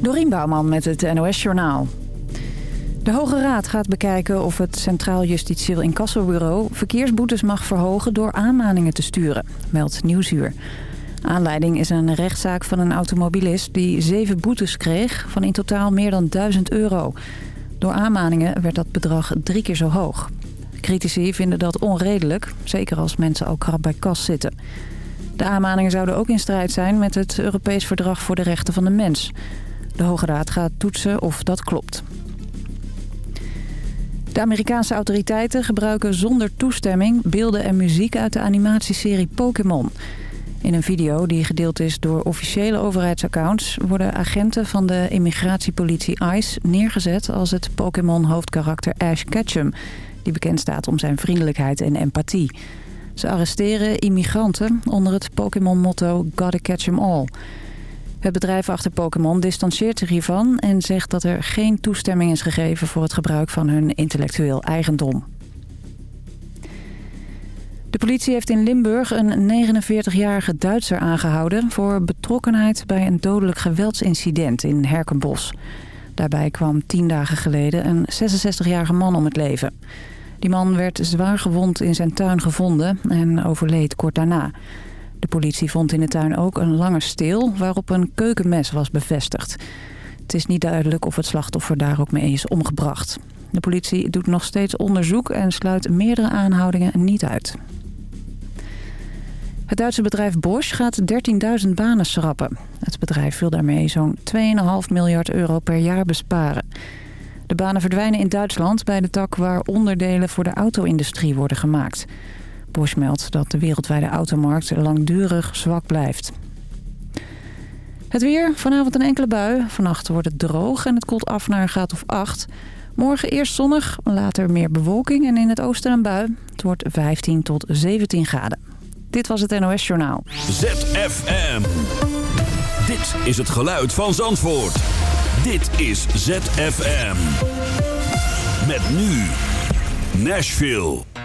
Dorien Bouwman met het NOS Journaal. De Hoge Raad gaat bekijken of het Centraal Justitieel Incassobureau... verkeersboetes mag verhogen door aanmaningen te sturen, meldt Nieuwsuur. Aanleiding is een rechtszaak van een automobilist die zeven boetes kreeg... van in totaal meer dan 1000 euro. Door aanmaningen werd dat bedrag drie keer zo hoog. Critici vinden dat onredelijk, zeker als mensen al krap bij kas zitten. De aanmaningen zouden ook in strijd zijn met het Europees Verdrag voor de Rechten van de Mens... De Hoge Raad gaat toetsen of dat klopt. De Amerikaanse autoriteiten gebruiken zonder toestemming beelden en muziek uit de animatieserie Pokémon. In een video die gedeeld is door officiële overheidsaccounts... worden agenten van de immigratiepolitie ICE neergezet als het Pokémon-hoofdkarakter Ash Ketchum... die bekend staat om zijn vriendelijkheid en empathie. Ze arresteren immigranten onder het Pokémon-motto Gotta Catch 'em All... Het bedrijf achter Pokémon distancieert zich hiervan en zegt dat er geen toestemming is gegeven voor het gebruik van hun intellectueel eigendom. De politie heeft in Limburg een 49-jarige Duitser aangehouden... voor betrokkenheid bij een dodelijk geweldsincident in Herkenbos. Daarbij kwam tien dagen geleden een 66-jarige man om het leven. Die man werd zwaar gewond in zijn tuin gevonden en overleed kort daarna. De politie vond in de tuin ook een lange steel waarop een keukenmes was bevestigd. Het is niet duidelijk of het slachtoffer daar ook mee is omgebracht. De politie doet nog steeds onderzoek en sluit meerdere aanhoudingen niet uit. Het Duitse bedrijf Bosch gaat 13.000 banen schrappen. Het bedrijf wil daarmee zo'n 2,5 miljard euro per jaar besparen. De banen verdwijnen in Duitsland bij de tak waar onderdelen voor de auto-industrie worden gemaakt. Bosch meldt dat de wereldwijde automarkt langdurig zwak blijft. Het weer, vanavond een enkele bui. Vannacht wordt het droog en het koelt af naar een graad of 8. Morgen eerst zonnig, later meer bewolking en in het oosten een bui. Het wordt 15 tot 17 graden. Dit was het NOS Journaal. ZFM. Dit is het geluid van Zandvoort. Dit is ZFM. Met nu Nashville.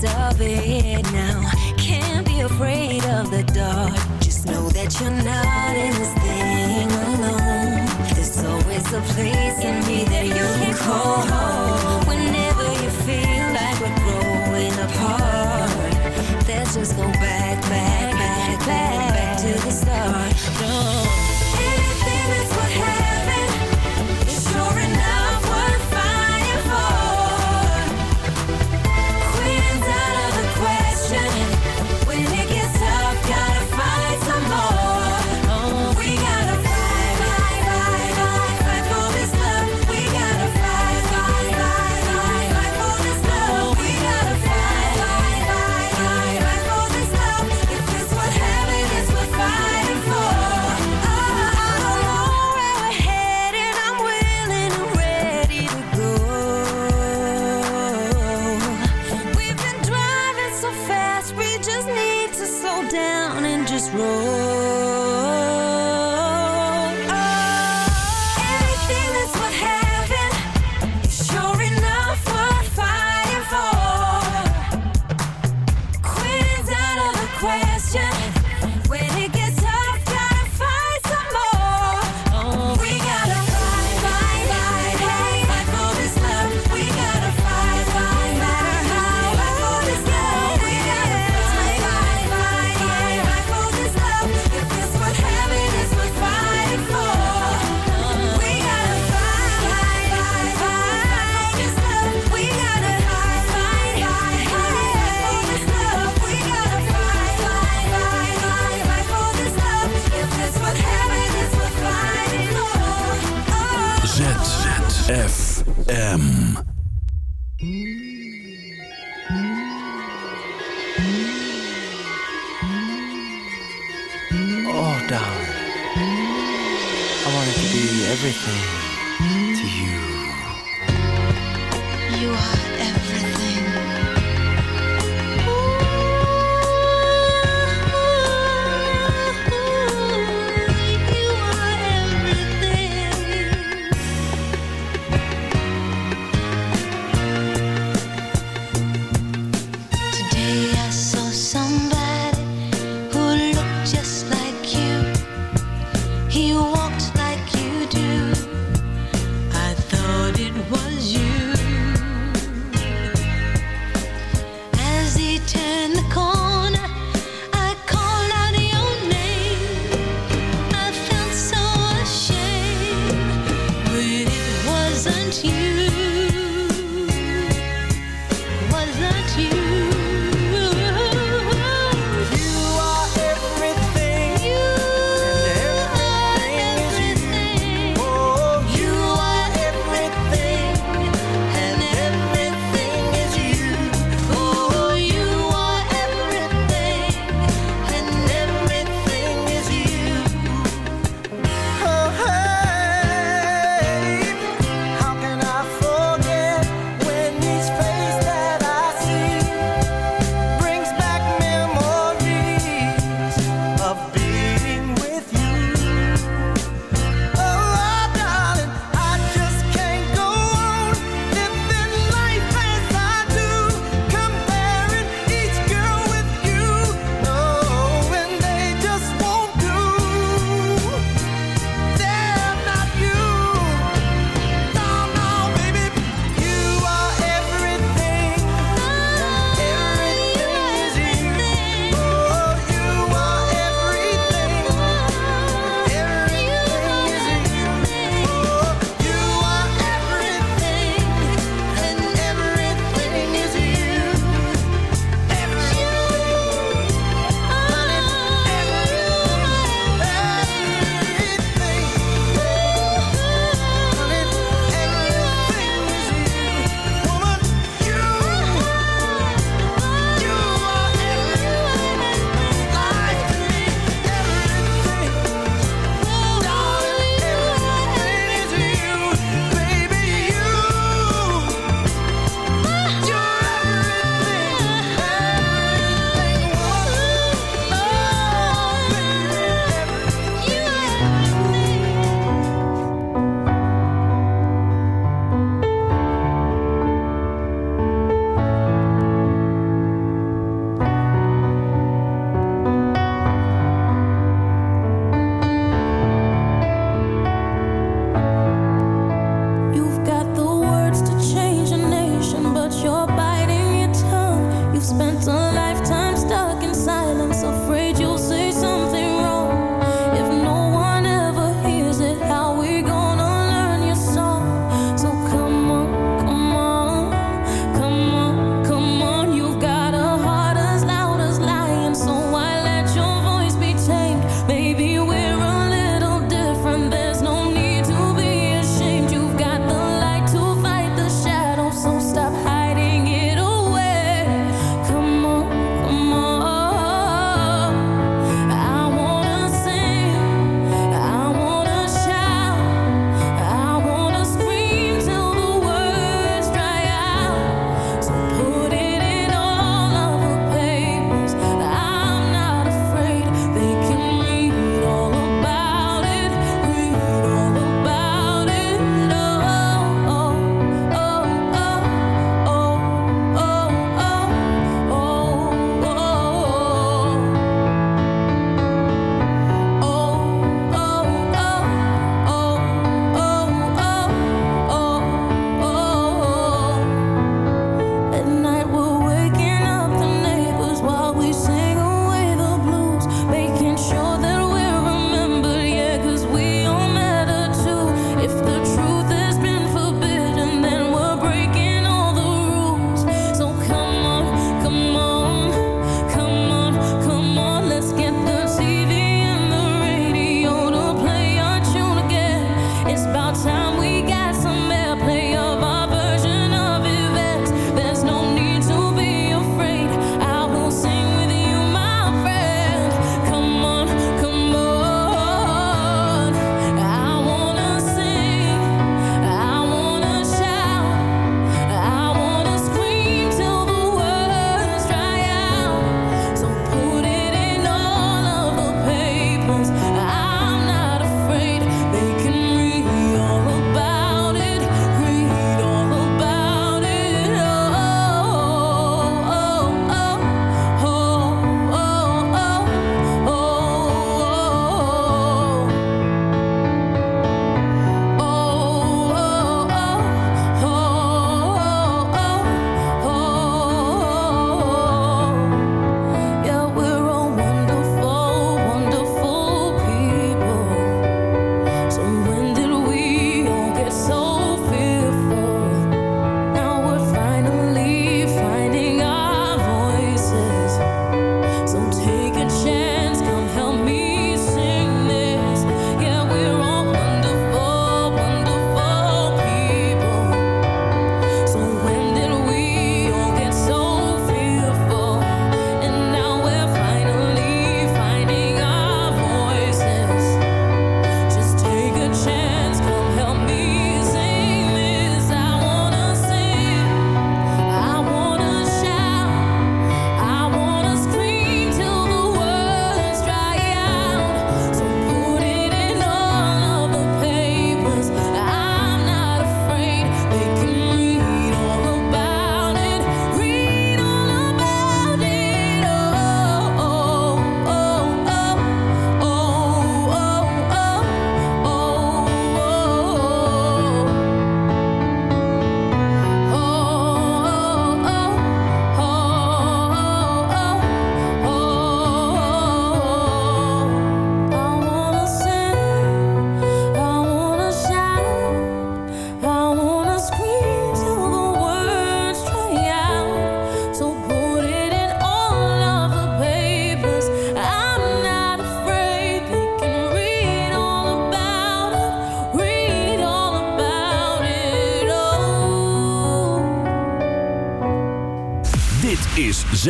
most of it now. Can't be afraid of the dark. Just know that you're not in this thing alone. There's always a place just roll.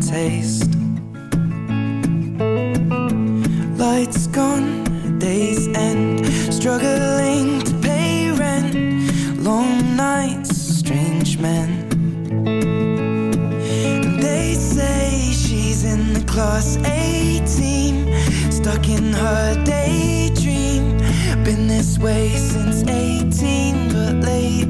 taste. Lights gone, days end Struggling to pay rent. Long nights, strange men. They say she's in the class A team Stuck in her daydream. Been this way since 18 but late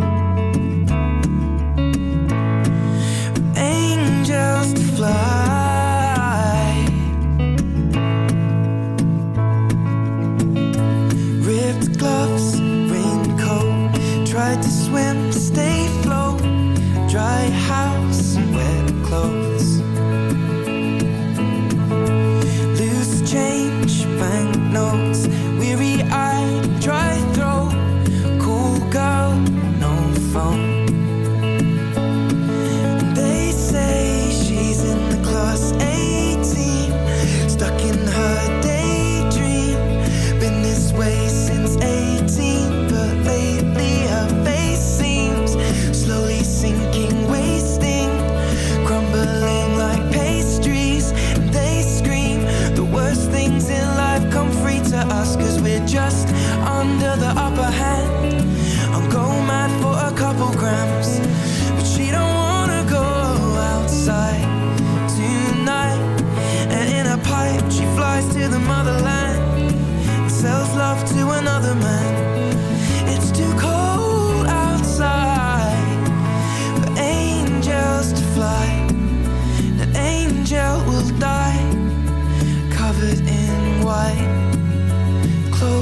us Cause we're just under the upper hand. I'm go mad for a couple grams But she don't wanna go outside tonight. And in a pipe she flies to the motherland And sells love to another man.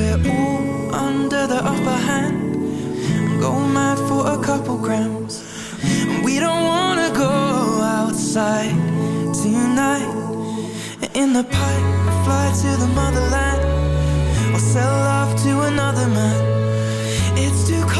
we're all under the upper hand. Go mad for a couple grams. We don't wanna go outside tonight. In the pipe, fly to the motherland, or sell off to another man. It's too cold.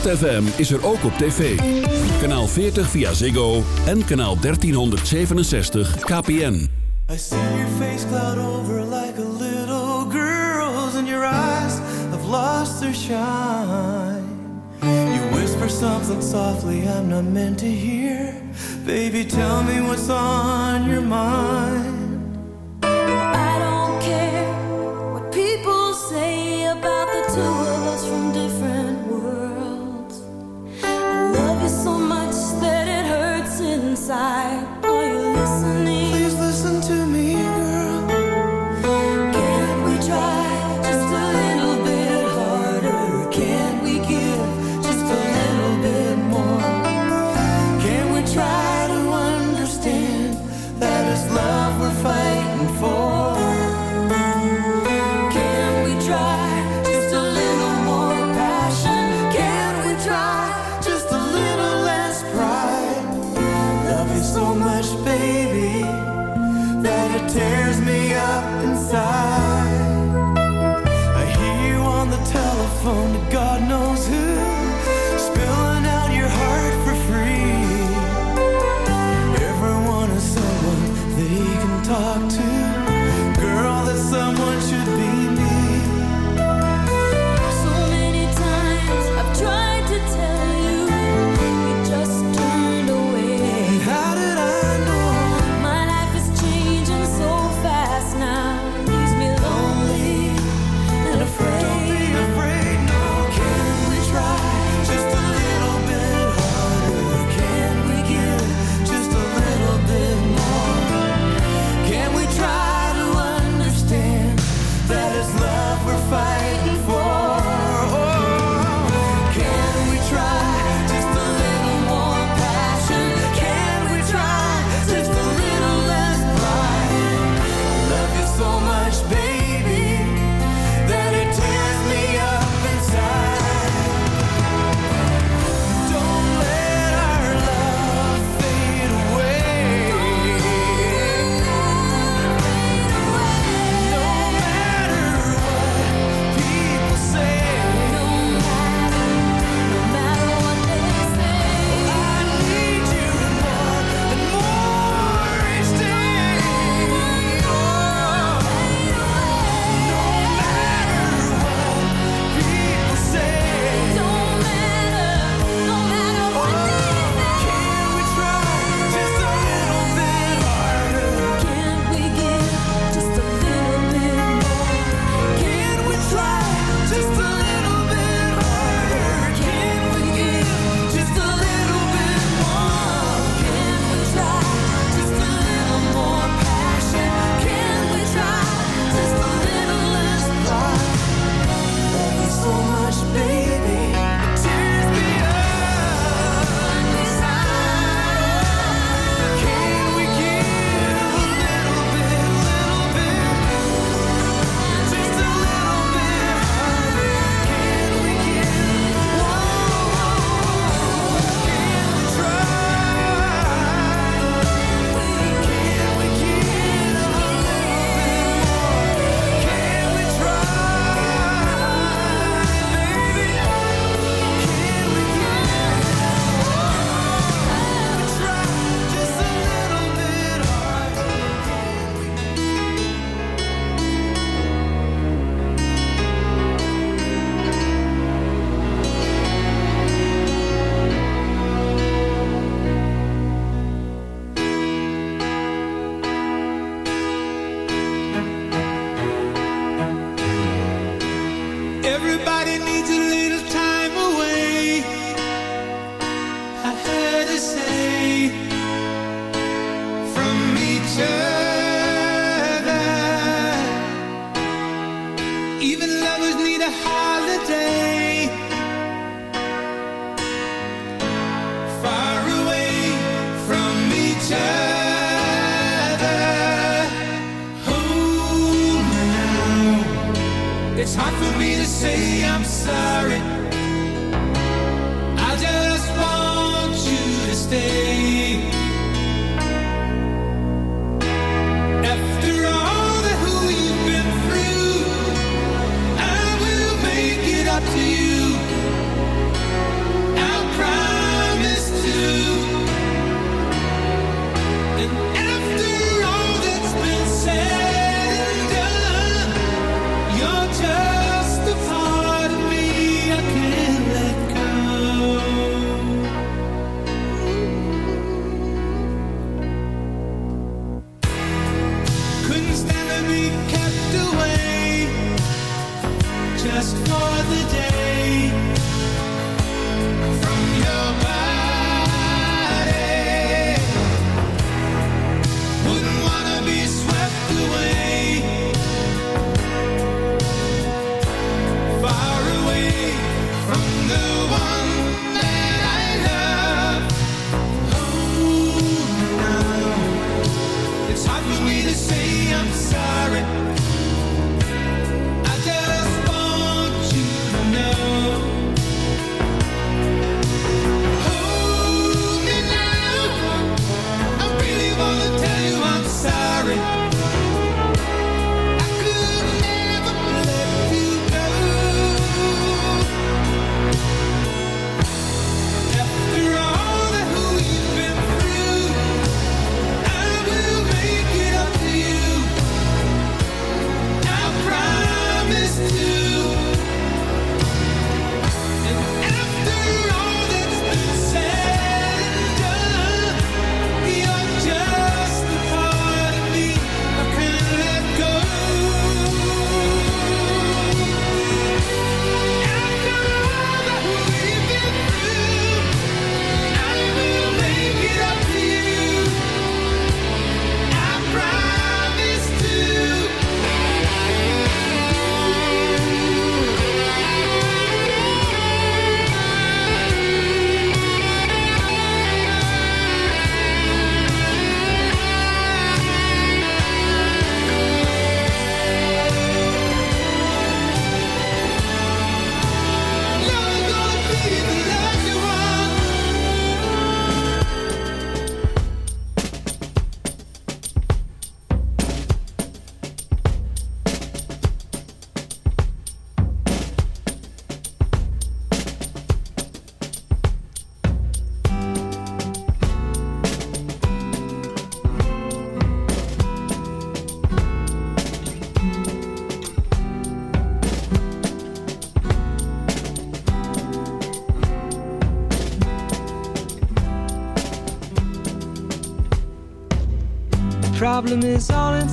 ZFM is er ook op tv. Kanaal 40 via Ziggo en kanaal 1367 KPN. I see your face cloud over like a little girl's and your eyes have lost their shine. You whisper something softly I'm not meant to hear. Baby, tell me what's on your mind. talk to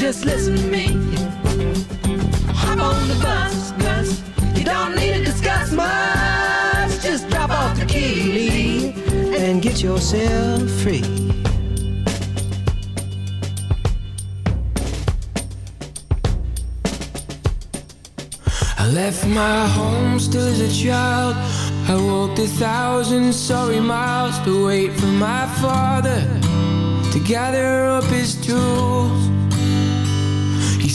Just listen to me. Hop on the bus, Gus. You don't need to discuss much. Just drop off the key, and get yourself free. I left my home still as a child. I walked a thousand sorry miles to wait for my father to gather up his tools.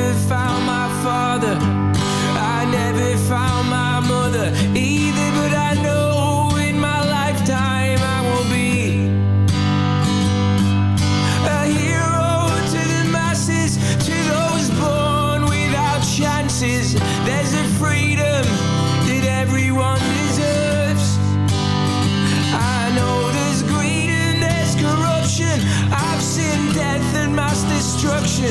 I never found my father, I never found my mother either, but I know in my lifetime I will be a hero to the masses, to those born without chances. There's a freedom that everyone deserves. I know there's greed and there's corruption. I've seen death and mass destruction,